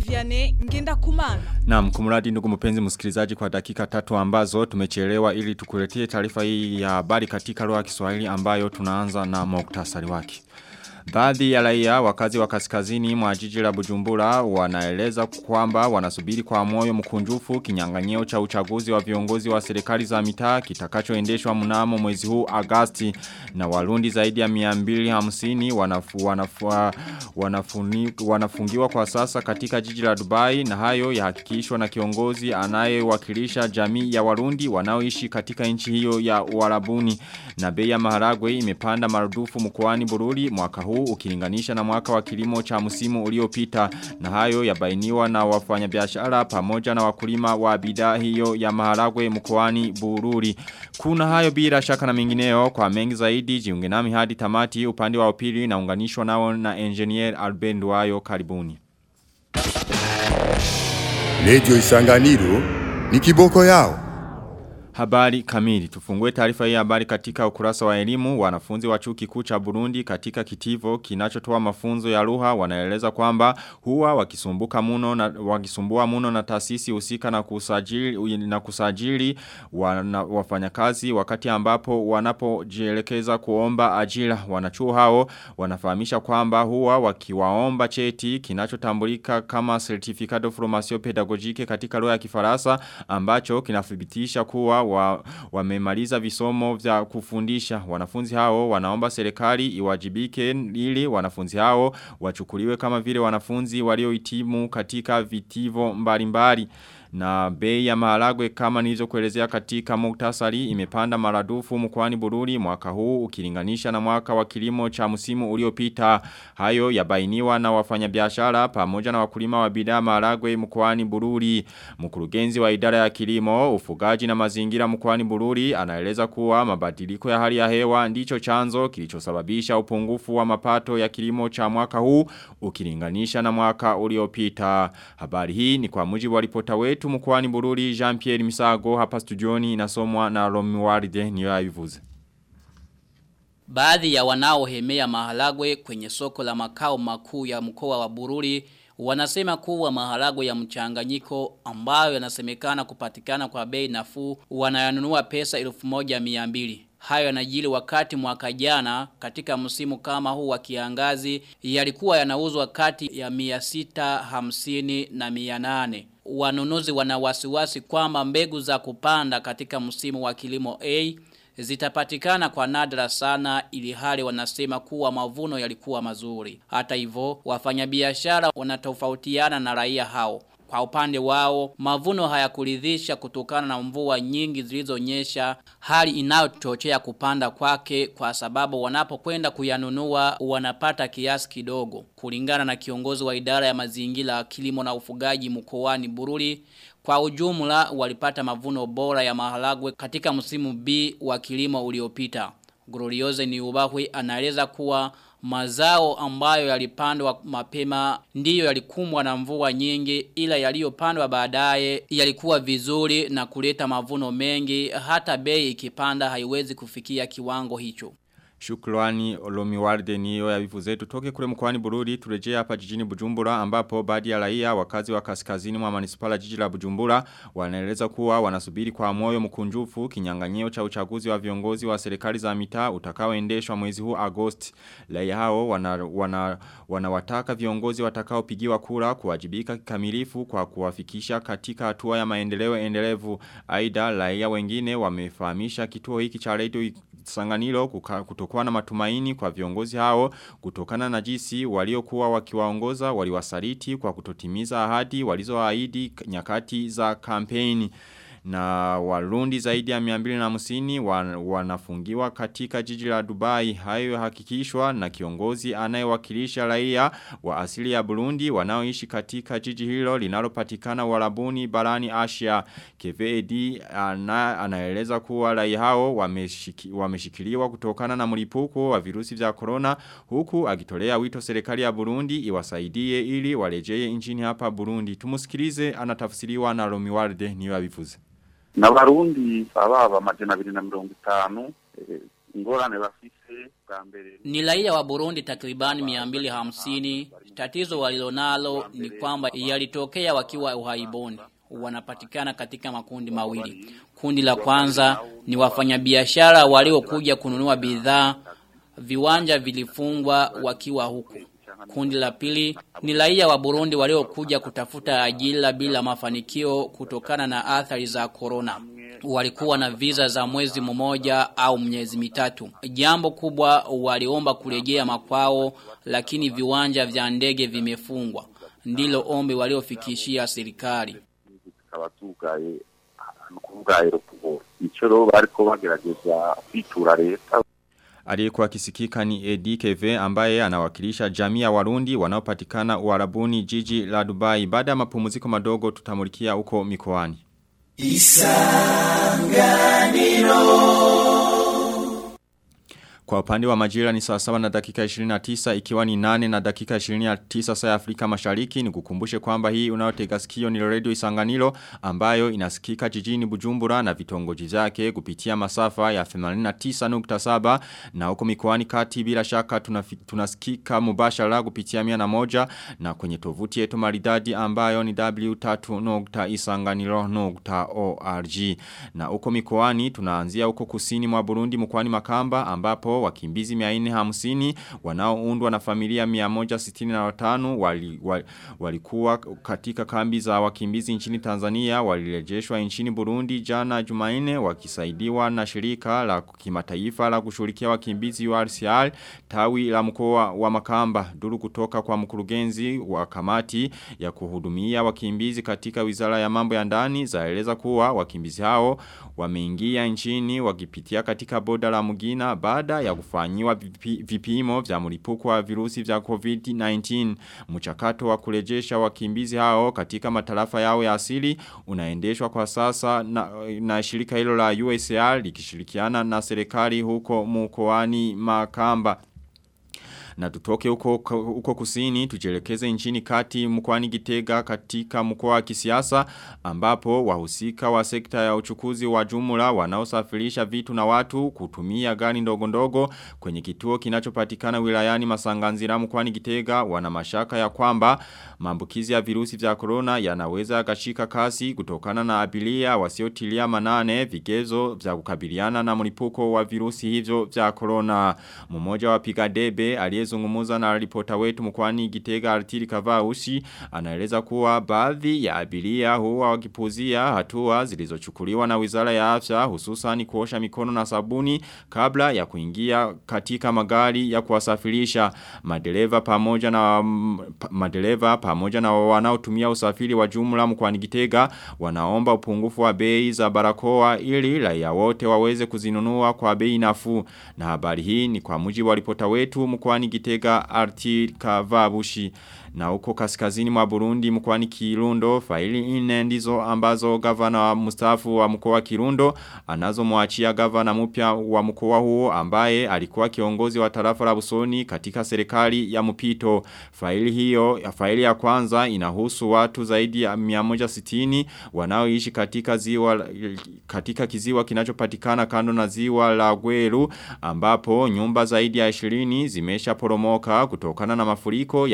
Viane ngenda kumana. Naam, kumradi ndugu mpenzi msikilizaji kwa dakika tatu ambazo tumechelewa ili tukuletee taarifa hii ya habari katika lugha ya Kiswahili ambayo tunaanza na muktasari wake. Baadhi ya raia wakazi wa kaskazini mwa jiji la Bujumbura wanaeleza kwamba wanasubiri kwa moyo mkunjufu kinyang'anyeo cha uchaguzi wa viongozi wa serikali za mitaa kitakachoendeshwa mnamo mwezi huu Agasti na Warundi zaidi ya 250 wanafu, wanafu, wanafuni, wanafungiwa kwa sasa katika jiji la Dubai na hayo yahakikishwa na kiongozi anayewakilisha jamii ya Warundi wanaoishi katika nchi hiyo ya Uarabuni. Na bei ya maharagwe imepanda marudufu mkoani Bururi mwaka huu ukilinganisha na mwaka wa kilimo cha msimu uliopita na hayo yabainiwa na wafanyabiashara pamoja na wakulima wa bidhaa hiyo ya maharagwe mkoani Bururi. Kuna hayo bila shaka na mengineo kwa mengi zaidi jiunge nami hadi tamati upande wa upili na unganishwa nao na engineer Albert Duayo karibuni. Radio Isanganiro ni kiboko yao. Habari kamili. Tufungue taarifa hii habari katika ukurasa wa elimu. Wanafunzi wa chuo kikuu cha Burundi katika kitivo kinachotoa mafunzo ya lugha wanaeleza kwamba huwa wakisumbuka muno na wakisumbua muno na taasisi husika na kusajili na kusajili wana, wafanyakazi wakati ambapo wanapojielekeza kuomba ajira. Wanachuo hao wanafahamisha kwamba huwa wakiwaomba cheti kinachotambulika kama certificate of formation pedagogique katika lugha ya Kifaransa ambacho kinathibitisha kuwa wa, wamemaliza visomo vya kufundisha. Wanafunzi hao wanaomba serikali iwajibike ili wanafunzi hao wachukuliwe kama vile wanafunzi waliohitimu katika vitivo mbalimbali na bei ya maharagwe kama nilizokuelezea katika muktasari imepanda maradufu mkoani Bururi mwaka huu ukilinganisha na mwaka wa kilimo cha msimu uliopita. Hayo yabainiwa na wafanyabiashara pamoja na wakulima wa bidhaa maharagwe mkoani Bururi. Mkurugenzi wa idara ya kilimo ufugaji na mazingira mkoani Bururi anaeleza kuwa mabadiliko ya hali ya hewa ndicho chanzo kilichosababisha upungufu wa mapato ya kilimo cha mwaka huu ukilinganisha na mwaka uliopita. Habari hii ni kwa mujibu wa ripota wetu wetu mkwani bururi Jean-Pierre Misago hapa studioni inasomwa na Romualde niyo aivuze. Baadhi ya wanaohemea maharagwe kwenye soko la makao makuu ya mkoa wa Bururi wanasema kuwa maharagwe ya mchanganyiko ambayo yanasemekana kupatikana kwa bei nafuu wanayanunua pesa 1200. Hayo yanajili wakati mwaka jana katika msimu kama huu wa kiangazi yalikuwa yanauzwa kati ya 650 na 800. Wanunuzi wana wasiwasi kwamba mbegu za kupanda katika msimu wa kilimo A zitapatikana kwa nadra sana ili hali wanasema kuwa mavuno yalikuwa mazuri. Hata hivyo wafanyabiashara wanatofautiana na raia hao. Kwa upande wao, mavuno hayakuridhisha kutokana na mvua nyingi zilizonyesha hali inayochochea kupanda kwake kwa sababu wanapokwenda kuyanunua wanapata kiasi kidogo. Kulingana na kiongozi wa idara ya mazingira, kilimo na ufugaji mkoani Bururi, kwa ujumla walipata mavuno bora ya maharagwe katika msimu B wa kilimo uliopita. Glorioze ni ubahwe anaeleza kuwa mazao ambayo yalipandwa mapema ndiyo yalikumbwa na mvua nyingi ila yaliyopandwa baadaye yalikuwa vizuri na kuleta mavuno mengi hata bei ikipanda haiwezi kufikia kiwango hicho. Shukrani Olomiwarde niyo ya vifu zetu. Toke kule mkwani Bururi turejea hapa jijini Bujumbura ambapo baadhi ya raia wakazi wa kaskazini mwa manispala jiji la Bujumbura wanaeleza kuwa wanasubiri kwa moyo mkunjufu kinyanganyio cha uchaguzi wa viongozi wa serikali za mitaa utakaoendeshwa mwezi huu Agosti. Raia hao wanawataka wana, wana, wanawataka viongozi watakaopigiwa kura kuwajibika kikamilifu kwa kuwafikisha katika hatua ya maendeleo endelevu. aida raia wengine wamefahamisha kituo hiki cha radio Sanganiro kutokuwa na matumaini kwa viongozi hao kutokana na jinsi waliokuwa wakiwaongoza waliwasaliti kwa kutotimiza ahadi walizoahidi nyakati za kampeni na warundi zaidi ya miambili na musini wanafungiwa katika jiji la Dubai. Hayo hakikishwa na kiongozi anayewakilisha raia wa asili ya Burundi wanaoishi katika jiji hilo linalopatikana walabuni barani Asia. KVD ana, anaeleza kuwa raia hao wameshiki, wameshikiliwa kutokana na mlipuko wa virusi vya corona huku akitolea wito serikali ya Burundi iwasaidie ili warejee nchini hapa Burundi. Tumusikilize anatafsiriwa na Romiwalde niyo abivuze n'abarundi ababa amajana abiri na mirongo itanu ingorane bafise bwa mbere Ni raia wa Burundi takribani 250 Tatizo walilonalo ni kwamba yalitokea wakiwa uhaiboni. Wanapatikana katika makundi mawili. Kundi la kwanza ni wafanyabiashara waliokuja kununua bidhaa, viwanja vilifungwa wakiwa huku. Kundi la pili ni raia wa Burundi waliokuja kutafuta ajira bila mafanikio kutokana na athari za corona. Walikuwa na visa za mwezi mmoja au miezi mitatu. Jambo kubwa waliomba kurejea makwao lakini viwanja vya ndege vimefungwa. Ndilo ombi waliofikishia serikali. aeroport icyo rero bariko bagerageza kwitura leta Aliyekuwa kisikika ni ADKV ambaye anawakilisha jamii ya Warundi wanaopatikana Uarabuni jiji la Dubai. Baada ya mapumziko madogo tutamulikia huko mikoani. Kwa upande wa majira ni saa sawa na dakika 29 ikiwa ni 8 na dakika 29 saa ya Afrika mashariki. Ni kukumbushe kwamba hii unayotega sikio ni radio isanganilo ambayo inasikika jijini Bujumbura na vitongoji vyake kupitia masafa ya 89.7 na huko mikoani kati bila shaka tunasikika mubashara kupitia mia na moja na kwenye tovuti yetu maridadi ambayo ni w3.isanganilo.org na huko mikoani tunaanzia huko kusini mwa Burundi mkoani Makamba ambapo wakimbizi 450 wanaoundwa na familia 165 wali, wali, walikuwa katika kambi za wakimbizi nchini Tanzania. Walirejeshwa nchini Burundi jana Jumanne wakisaidiwa na shirika la kimataifa la kushughulikia wakimbizi UNHCR tawi la mkoa wa Makamba. Duru kutoka kwa mkurugenzi wa kamati ya kuhudumia wakimbizi katika wizara ya mambo ya ndani zaeleza kuwa wakimbizi hao wameingia nchini wakipitia katika boda la Mugina baada ya kufanyiwa vipimo vya mlipuko wa virusi vya COVID-19 mchakato wa kurejesha wakimbizi hao katika matarafa yao ya asili unaendeshwa kwa sasa na, na shirika hilo la USR likishirikiana na serikali huko mkoani Makamba na tutoke huko, huko kusini tujelekeze nchini kati mkwani gitega katika mkoa wa kisiasa ambapo wahusika wa sekta ya uchukuzi wa jumla wanaosafirisha vitu na watu kutumia gani ndogo ndogo kwenye kituo kinachopatikana wilayani masanganzira mkwani gitega wana mashaka ya kwamba maambukizi ya virusi vya corona yanaweza yakashika kasi kutokana na abilia wasiotilia manane vigezo vya kukabiliana na mlipuko wa virusi hivyo vya corona. Mmoja wa piga debe aliyezungumza na ripota wetu mkwani Gitega Artiri Kavaushi anaeleza kuwa baadhi ya abiria huwa wakipuzia hatua zilizochukuliwa na Wizara ya Afya hususan kuosha mikono na sabuni kabla ya kuingia katika magari ya kuwasafirisha. Madereva pamoja na madereva pamoja na wanaotumia usafiri wa jumla mkwani Gitega wanaomba upungufu wa bei za barakoa ili raia wote waweze kuzinunua kwa bei nafuu. Na habari hii ni kwa mujibu wa ripota wetu mkwani Gitega Artil, Kavabushi na huko kaskazini mwa Burundi mkoani Kirundo faili nne ndizo ambazo gavana wa mustafu wa mkoa Kirundo anazomwachia gavana mpya wa mkoa huo ambaye alikuwa kiongozi wa tarafa la Busoni katika serikali ya mpito. Faili hiyo faili ya kwanza inahusu watu zaidi ya 160 wanaoishi katika ziwa katika kiziwa kinachopatikana kando na ziwa la Gweru ambapo nyumba zaidi ya 20 zimesha poromoka kutokana na mafuriko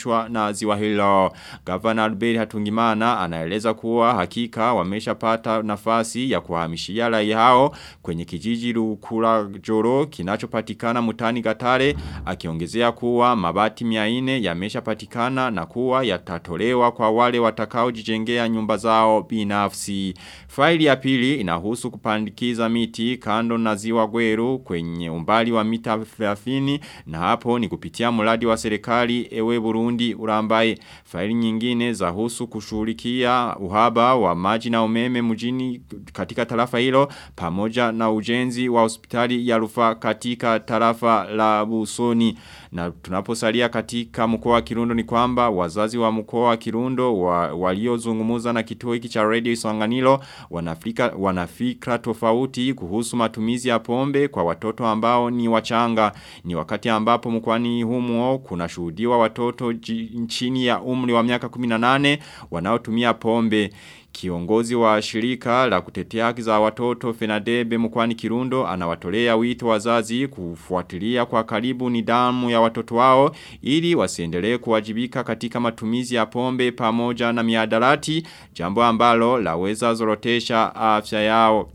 yanayosababishwa na ziwa hilo. Governor Albert Hatungimana anaeleza kuwa hakika wameshapata nafasi ya kuhamishia raia hao kwenye kijiji Lukula Joro kinachopatikana mutani Gatare akiongezea kuwa mabati 400 yameshapatikana na kuwa yatatolewa kwa wale watakao jijengea nyumba zao binafsi. Faili ya pili inahusu kupandikiza miti kando na ziwa Gweru kwenye umbali wa mita 30 na hapo ni kupitia mradi wa serikali ewe Burundi urambaye. Faili nyingine za husu kushughulikia uhaba wa maji na umeme mjini katika tarafa hilo pamoja na ujenzi wa hospitali ya rufa katika tarafa la Busoni. Na tunaposalia katika mkoa wa Kirundo ni kwamba wazazi wa mkoa wa Kirundo wa, waliozungumuza na kituo hiki cha Radio Isanganiro wanafika wanafikra tofauti kuhusu matumizi ya pombe kwa watoto ambao ni wachanga. Ni wakati ambapo mkwani humo kuna shuhudiwa watoto nchini ya umri wa miaka 18 wanaotumia pombe. Kiongozi wa shirika la kutetea haki za watoto Fenadebe mkwani Kirundo anawatolea wito wazazi kufuatilia kwa karibu nidhamu ya watoto wao ili wasiendelee kuwajibika katika matumizi ya pombe pamoja na miadarati jambo ambalo laweza zorotesha afya yao.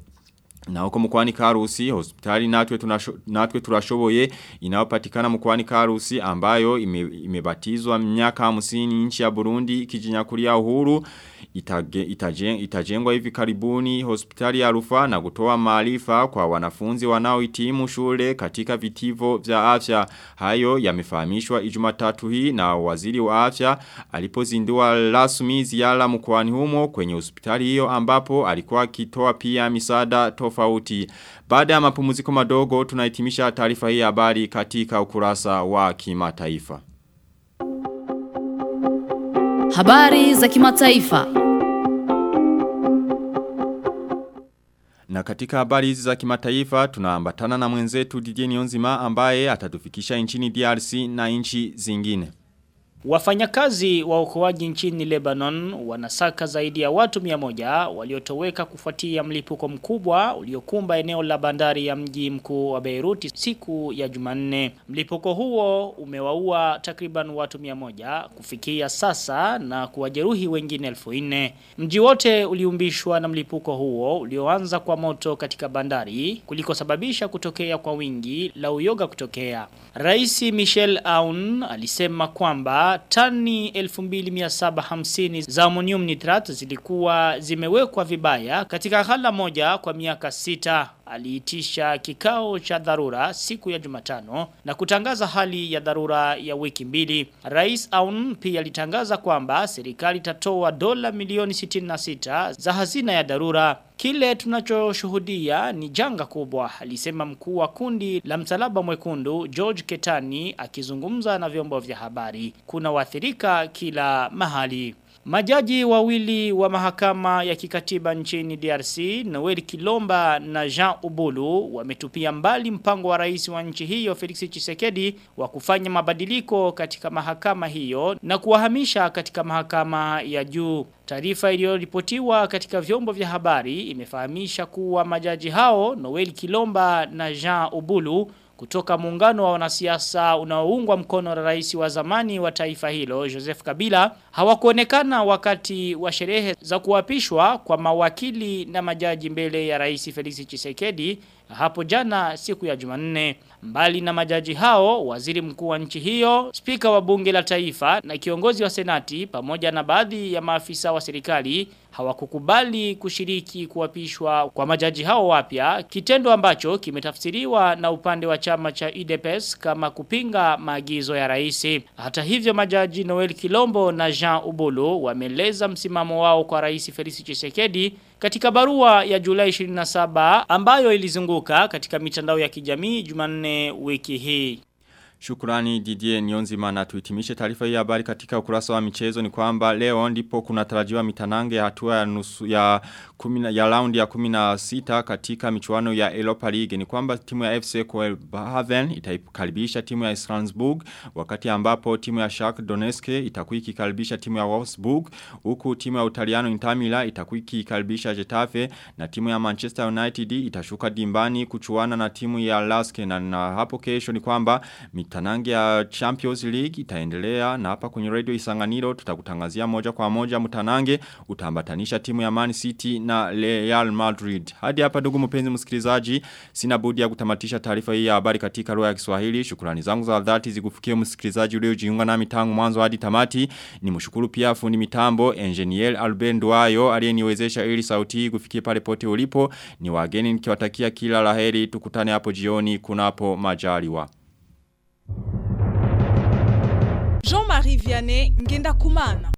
Na huko mkwani karusi, hospitali natwe, tunasho, natwe turashoboye inaopatikana mkwani karusi ambayo ime, imebatizwa miaka 50 nchi ya Burundi ikijinyakulia uhuru itage, itajeng, itajengwa hivi karibuni hospitali ya rufa na kutoa maarifa kwa wanafunzi wanaohitimu shule katika vitivo vya afya. Hayo yamefahamishwa Ijumatatu hii na waziri wa afya alipozindua rasmi ziara mkwani humo kwenye hospitali hiyo ambapo alikuwa akitoa pia misaada tofauti. Baada ya mapumziko madogo tunahitimisha taarifa hii habari katika ukurasa wa kimataifa. Habari za kimataifa. Na katika habari hizi za kimataifa tunaambatana na mwenzetu Didier Nionzima ambaye atatufikisha nchini DRC na nchi zingine. Wafanyakazi wa uokoaji nchini Lebanon wanasaka zaidi ya watu 100 waliotoweka kufuatia mlipuko mkubwa uliokumba eneo la bandari ya mji mkuu wa Beirut siku ya Jumanne. Mlipuko huo umewaua takriban watu 100 kufikia sasa na kuwajeruhi wengine elfu ine. Mji wote uliumbishwa na mlipuko huo ulioanza kwa moto katika bandari kulikosababisha kutokea kwa wingi la uyoga kutokea. Rais Michel Aoun alisema kwamba tani 2750 za ammonium nitrate zilikuwa zimewekwa vibaya katika ghala moja kwa miaka sita. Aliitisha kikao cha dharura siku ya Jumatano na kutangaza hali ya dharura ya wiki mbili. Rais Aoun pia alitangaza kwamba serikali itatoa dola milioni 66 za hazina ya dharura. Kile tunachoshuhudia ni janga kubwa, alisema mkuu wa kundi la msalaba mwekundu George Ketani akizungumza na vyombo vya habari. Kuna waathirika kila mahali. Majaji wawili wa mahakama ya kikatiba nchini DRC, Noel Kilomba na Jean Ubulu, wametupia mbali mpango wa rais wa nchi hiyo Felix Tshisekedi wa kufanya mabadiliko katika mahakama hiyo na kuwahamisha katika mahakama ya juu. Taarifa iliyoripotiwa katika vyombo vya habari imefahamisha kuwa majaji hao Noel Kilomba na Jean Ubulu kutoka muungano wa wanasiasa unaoungwa mkono na rais wa zamani wa taifa hilo Joseph Kabila hawakuonekana wakati wa sherehe za kuapishwa kwa mawakili na majaji mbele ya rais Felix Tshisekedi hapo jana siku ya Jumanne. Mbali na majaji hao, waziri mkuu wa nchi hiyo, spika wa bunge la taifa na kiongozi wa senati pamoja na baadhi ya maafisa wa serikali hawakukubali kushiriki kuapishwa kwa majaji hao wapya, kitendo ambacho kimetafsiriwa na upande wa chama cha UDPS kama kupinga maagizo ya rais. Hata hivyo majaji Noel Kilombo na Jean Ubulu wameleza msimamo wao kwa rais Felix Tshisekedi katika barua ya Julai 27 ambayo ilizunguka katika mitandao ya kijamii Jumanne wiki hii. Shukurani Didier Nyonzima na tuitimishe taarifa hii ya habari katika ukurasa wa michezo. Ni kwamba leo ndipo kuna tarajiwa mitanange hatua ya nusu ya kumina, ya round ya 16 katika michuano ya Europa League. Ni kwamba timu ya FC Kopenhagen itaikaribisha timu ya Strasbourg wakati ambapo timu ya Shark Donetsk itakuwa ikikaribisha timu ya Wolfsburg huku timu ya Utaliano Inter Milan itakuwa ikikaribisha Getafe na timu ya Manchester United itashuka dimbani kuchuana na timu ya Lask. Na, na hapo kesho ni kwamba mitanange ya Champions League itaendelea na hapa kwenye radio Isanganiro tutakutangazia moja kwa moja mtanange utambatanisha timu ya Man City na Real Madrid. Hadi hapa ndugu mpenzi msikilizaji sina budi ya kutamatisha taarifa hii ya habari katika lugha ya Kiswahili. Shukrani zangu za dhati zikufikie msikilizaji uliojiunga nami tangu mwanzo hadi tamati. Nimshukuru pia fundi mitambo Engineer Albert Duayo aliyeniwezesha ili sauti hii kufikia pale pote ulipo. Ni wageni nikiwatakia kila la heri tukutane hapo jioni kunapo majaliwa. Vianney Ngenda Kumana.